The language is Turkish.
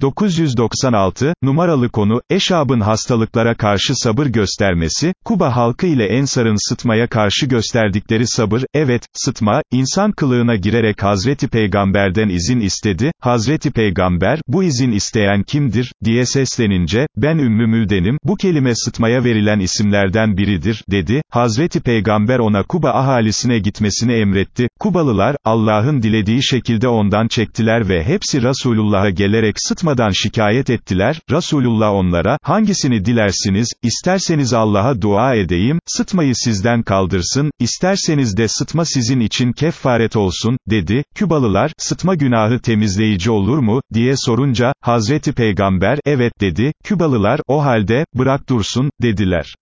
996, numaralı konu, Eşab'ın hastalıklara karşı sabır göstermesi, Kuba halkı ile Ensar'ın sıtmaya karşı gösterdikleri sabır, evet, sıtma, insan kılığına girerek Hazreti Peygamber'den izin istedi, Hazreti Peygamber, bu izin isteyen kimdir, diye seslenince, ben Ümmü Müldenim, bu kelime sıtmaya verilen isimlerden biridir, dedi, Hazreti Peygamber ona Kuba ahalisine gitmesini emretti, Kubalılar, Allah'ın dilediği şekilde ondan çektiler ve hepsi Resulullah'a gelerek sıtmadan şikayet ettiler, Resulullah onlara, hangisini dilersiniz, isterseniz Allah'a dua edeyim, sıtmayı sizden kaldırsın, isterseniz de sıtma sizin için kefaret olsun, dedi, Kübalılar, sıtma günahı temizleyici olur mu, diye sorunca, Hazreti Peygamber, evet dedi, Kübalılar, o halde, bırak dursun, dediler.